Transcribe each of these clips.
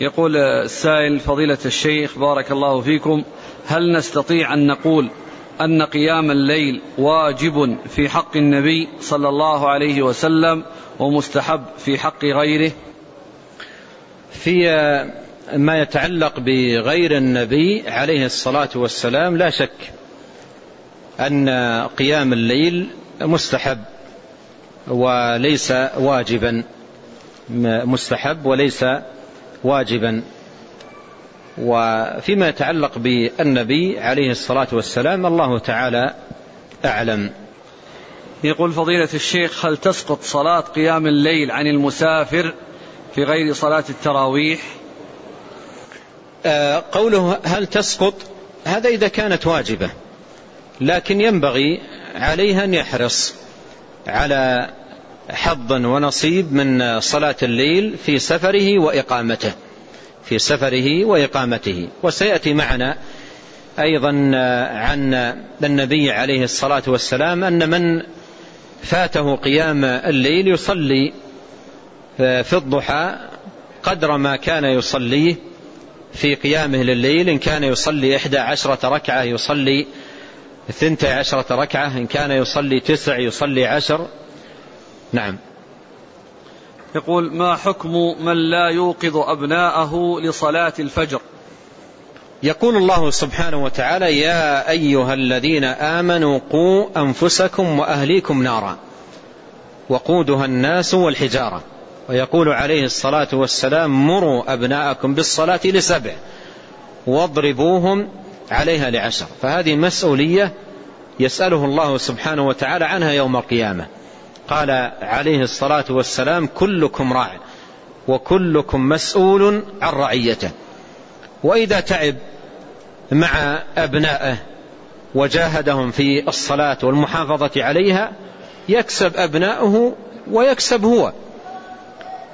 يقول السائل فضيلة الشيخ بارك الله فيكم هل نستطيع أن نقول أن قيام الليل واجب في حق النبي صلى الله عليه وسلم ومستحب في حق غيره؟ في ما يتعلق بغير النبي عليه الصلاة والسلام لا شك أن قيام الليل مستحب وليس واجبا مستحب وليس واجبا. وفيما يتعلق بالنبي عليه الصلاة والسلام الله تعالى أعلم. يقول فضيلة الشيخ هل تسقط صلاة قيام الليل عن المسافر في غير صلاة التراويح؟ آه قوله هل تسقط هذا إذا كانت واجبة. لكن ينبغي عليه أن يحرص على حظ ونصيب من صلاة الليل في سفره وإقامته. في سفره وإقامته. وسيأتي معنا أيضا عن النبي عليه الصلاة والسلام أن من فاته قيام الليل يصلي في الضحى قدر ما كان يصليه في قيامه لليل إن كان يصلي إحدى عشرة ركعة يصلي ثنتي عشرة ركعة. إن كان يصلي تسع يصلي عشر. نعم. يقول ما حكم من لا يوقظ أبناءه لصلاة الفجر؟ يقول الله سبحانه وتعالى يا أيها الذين آمنوا قوا أنفسكم وأهليكم نارا وقودها الناس والحجارة. ويقول عليه الصلاة والسلام مروا أبناءكم بالصلاة لسبع واضربوهم عليها لعشر. فهذه مسؤولية يسأله الله سبحانه وتعالى عنها يوم القيامة. قال عليه الصلاة والسلام كلكم راع وكلكم مسؤول عن رعيته. وإذا تعب مع أبنائه وجاهدهم في الصلاة والمحافظة عليها يكسب أبناؤه ويكسب هو.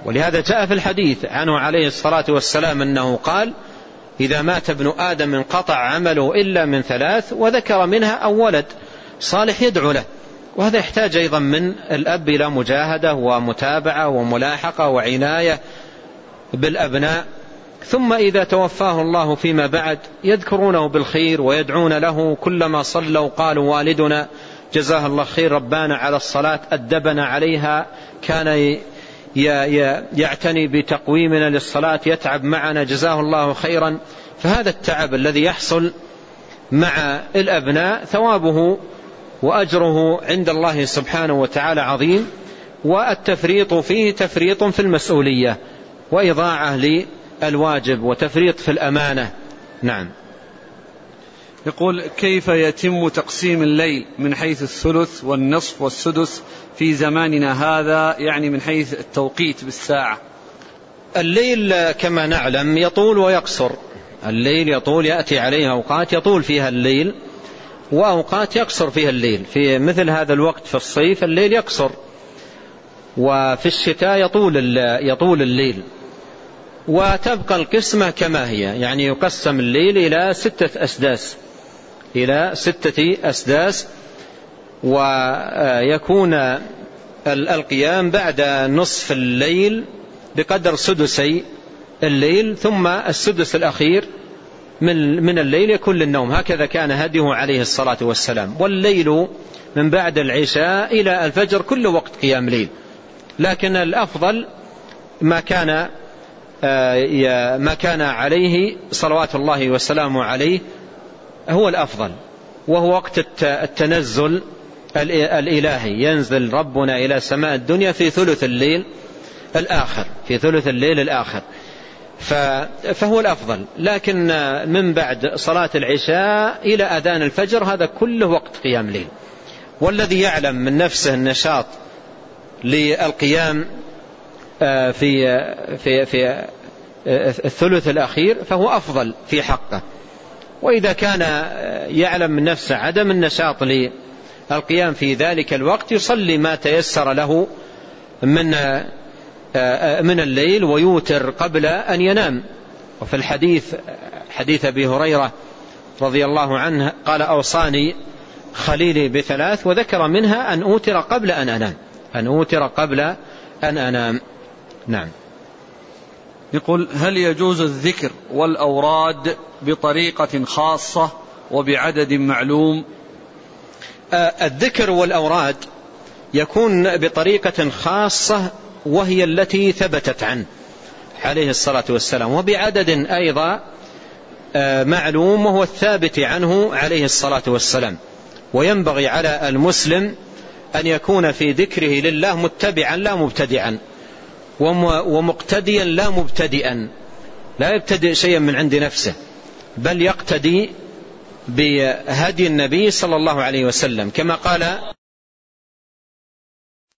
ولهذا جاء في الحديث عنه عليه الصلاة والسلام أنه قال إذا مات ابن آدم انقطع عمله إلا من ثلاث وذكر منها أو ولد صالح يدعو له. وهذا يحتاج أيضا من الأب إلى مجاهدة ومتابعة وملاحقة وعناية بالأبناء. ثم إذا توفاه الله فيما بعد يذكرونه بالخير ويدعون له كلما صلوا قالوا والدنا جزاه الله خير ربانا على الصلاة أدبنا عليها. كان يعتني بتقويمنا للصلاة يتعب معنا جزاه الله خيرا. فهذا التعب الذي يحصل مع الأبناء ثوابه وأجره عند الله سبحانه وتعالى عظيم والتفريط فيه تفريط في المسؤولية وإضاعة للواجب وتفريط في الأمانة. نعم. يقول كيف يتم تقسيم الليل من حيث الثلث والنصف والسدس في زماننا هذا؟ يعني من حيث التوقيت بالساعة. الليل كما نعلم يطول ويقصر. الليل يطول يأتي عليه أوقات يطول فيها الليل وأوقات يقصر فيها الليل. في مثل هذا الوقت في الصيف الليل يقصر. وفي الشتاء يطول يطول الليل. وتبقى القسمة كما هي. يعني يقسم الليل إلى ستة أسداس. إلى ستة أسداس. ويكون القيام بعد نصف الليل بقدر سدسي الليل. ثم السدس الأخير من من الليل يكون للنوم. هكذا كان هديه عليه الصلاة والسلام. والليل من بعد العشاء إلى الفجر كل وقت قيام ليل. لكن الأفضل ما كان آه، ما كان عليه صلوات الله وسلامه عليه هو الأفضل. وهو وقت التنزل الإلهي. ينزل ربنا إلى سماء الدنيا في ثلث الليل الآخر في ثلث الليل الآخر. فهو الأفضل. لكن من بعد صلاة العشاء إلى أذان الفجر هذا كله وقت قيام ليل. والذي يعلم من نفسه النشاط للقيام آه، في في في آه، الثلث الأخير فهو أفضل في حقه. وإذا كان يعلم من نفسه عدم النشاط للقيام في ذلك الوقت يصلي ما تيسر له من من الليل ويوتر قبل أن ينام. وفي الحديث حديث أبي هريرة رضي الله عنه قال أوصاني خليلي بثلاث وذكر منها أن أوتر قبل أن أنام. أن أوتر قبل أن أنام. نعم. يقول هل يجوز الذكر والأوراد بطريقة خاصة وبعدد معلوم؟ آه، الذكر والأوراد يكون بطريقة خاصة وهي التي ثبتت عنه عليه الصلاة والسلام. وبعدد أيضا آه، معلوم وهو الثابت عنه عليه الصلاة والسلام. وينبغي على المسلم أن يكون في ذكره لله متبعا لا مبتدعا ومقتديا لا مبتدئا. لا يبتدئ شيئا من عند نفسه بل يقتدي بهدي النبي صلى الله عليه وسلم. كما قال